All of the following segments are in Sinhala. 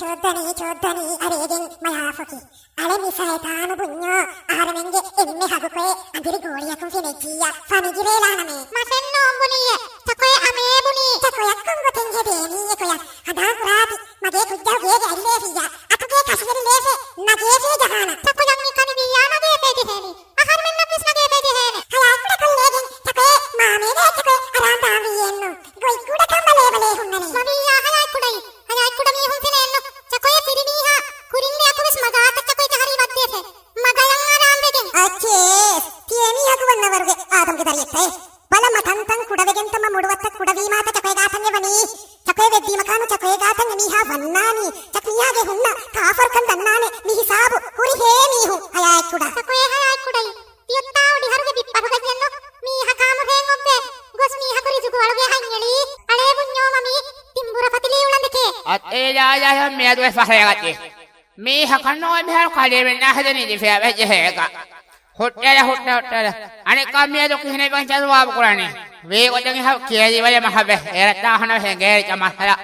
ചോദ്ദനി ചോദ്ദനി അരേകൻ മയാഫുകി അലമിസയതാനു പുഞ്ഞോ ആരമെങ്കെ എന്നെ ഹകുക്കേ അതിരി ഗോളിയക്കും ഫിനക്കിയ ഫമിജി വേലാണമേ മസെന്നോ ബുനിയെ തക്കോയ അമേ ബുനി തക്കോയ കുങ്കു തെഞ്ചെ ദേനിയെ കോയ അതാ കുറാതി മഗേ കുജ്ജാ വേഗ അരിലേഫിയ അക്കകേ കശിരി ലേഫെ നഗേഫെ ജഹാന මුඩුවත්ත කුඩවී මාත චකේ ගාතන්නේ වනී චකේ වෙද්දී මකාන චකේ ගාතන්නේ මීහා වන්නානි චක්නියාගේ හුන්න කාෆර් කන් දන්නානේ මිහිසාබු හුරි හේ මීහු අයයි කුඩා චකේ හයයි කුඩයි තියොත්තාව ඩිහරුගේ බිප්පරු ගයන්නු මීහා කාමු හේන් ඔබ්බේ ගොස් මීහා කුරි සුකු වලගේ හයින්යලි අලේ බුඤ්ඤෝ මමී තිම්බුර පතිලී උලන්දකේ අත් ඒ යා යා හැම් මියදුවේ පහරේ ගත්තේ මීහා කන්නෝ මිහා කලේ වෙන්න හදන්නේ දිෆෑ වැජ්ජ හේක hotela hotela hotela anekamia dokihne bancha suwab kurani we godangi ha kiyali wala mahabe erata hana hengeri kamasala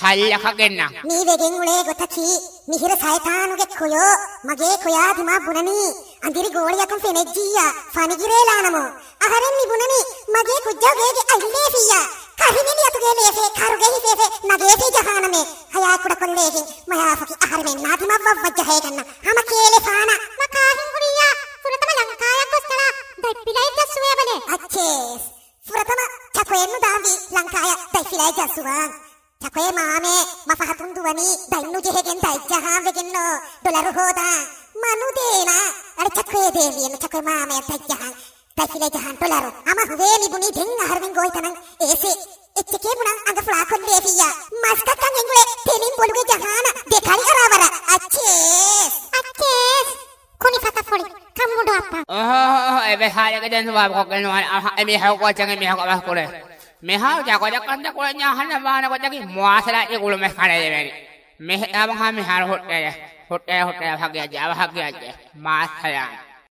halla kagenna mi wegen ule gotaki mihira saitanuge koyo mage koya dima bunani andiri goliyakun femejjiya fanigirelanamo aharen mi bunani mage kujjogege allefiya kahinini atuge lefe karuge hifefe nage fe jahaname haya kudakollegin mayafaki aharen nadima vavvajjaheganna ෆිලයි ගස්සුව යබලේ. අච්චේස්. ෆුරතම චකොයෙන්න දාවි ලංකාය දයි ෆිලයි ගස්සුවන්. චකොය මාමේ මපහතුන් දුවනි දයින්නු ජෙහෙගෙන් දයිජහාවෙගෙන්නෝ ඩොලරු හෝදා. මනු දේන අර චකොය දේවියන චකොය මාමේ දයිජහන්. දයි ෆිලයි ජහන් ඩොලරු. අම හුවේ මිබුනි දෙන් අහරවෙන් ගෝයිතනන් ඒසේ එච්චකේ පුණා වෙහායකදන් වාපකොක්කනවා මේ හැවකෝචගේ මේ හැවක වස්කුලේ මේ හැවක කොඩකන්ද කොළඥා හන්න වාන කොඩකි මොාසලා ඒ කුළුමෙ කඩේ වෙනි මේ හැවක මහා මේ හර හොට්ටය හොට්ටය හොට්ටය භාග්‍යජ අවහග්‍යජ මාසයන්